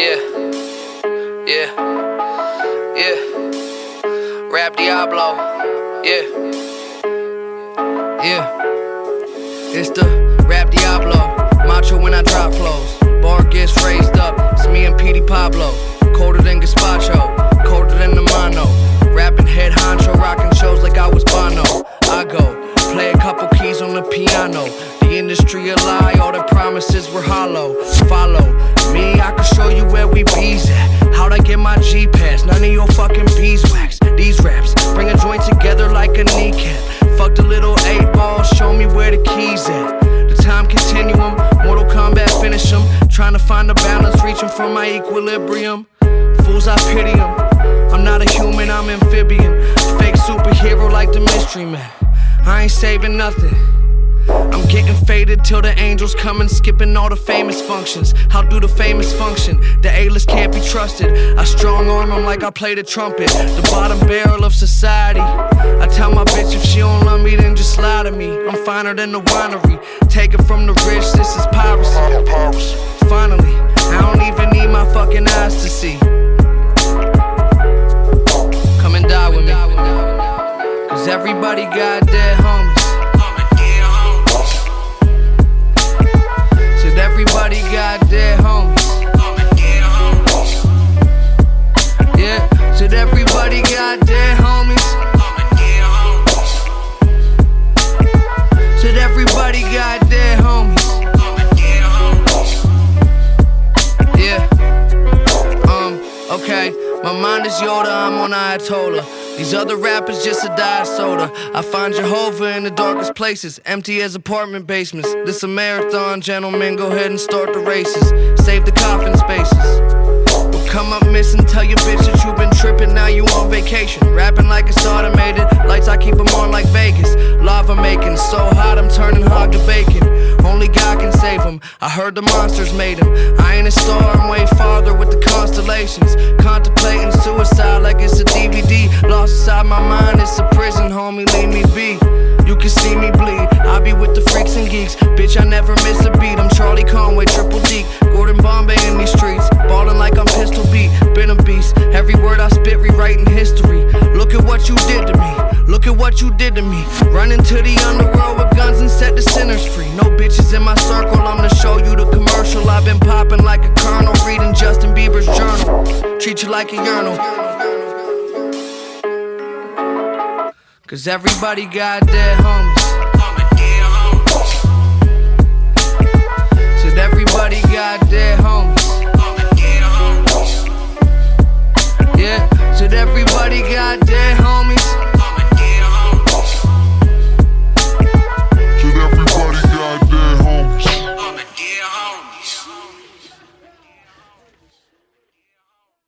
Yeah. Yeah. Yeah. Rap Diablo. Yeah. Yeah. It's the Rap Diablo. Macho when I drop flows. Bar gets raised up. It's me and Petey Pablo. Colder than Gazpacho. Colder than the mono. Rapping head honcho. Rocking shows like I was Bono. I go. Play a couple keys on the piano. The industry a lie, all the promises were hollow. Follow me, for my equilibrium. Fools, I pity them. I'm not a human, I'm amphibian. Fake superhero like the mystery man. I ain't saving nothing. I'm getting faded till the angels come and skipping all the famous functions. How do the famous function? The A-list can't be trusted. I strong arm them like I play the trumpet. The bottom barrel of society. I tell my bitch if she don't love me, then just lie to me. I'm finer than the winery. Take it from the rich, this is piracy. Everybody got dead homies. Said everybody got dead homies. Yeah, said everybody got dead homies. Said everybody got dead homies. Yeah. Um, okay. My mind is Yoda, I'm on Ayatollah. These other rappers just a diet soda. I find Jehovah in the darkest places, empty as apartment basements. This a marathon, gentlemen. Go ahead and start the races. Save the coffin spaces. Come up missing, tell your bitch that you been tripping, now you on vacation. Rapping like it's automated, lights I keep them on like Vegas. Lava making, so hot I'm turning hog to bacon. Only God can save him, I heard the monsters made him. I ain't a star, I'm way homie, leave me be. You can see me bleed, I be with the freaks and geeks. Bitch, I never miss a beat, I'm Charlie Conway, triple D. Gordon Bombay in these streets, ballin' like I'm Pistol Pete. Been a beast, every word I spit rewriting history. Look at what you did to me, look at what you did to me. Run into the underworld with guns and set the sinners free. No bitches in my circle, I'm gonna show you the commercial. I've been popping like a kernel, reading Justin Bieber's journal. Treat you like a urinal. Cause everybody got their homies. Said everybody got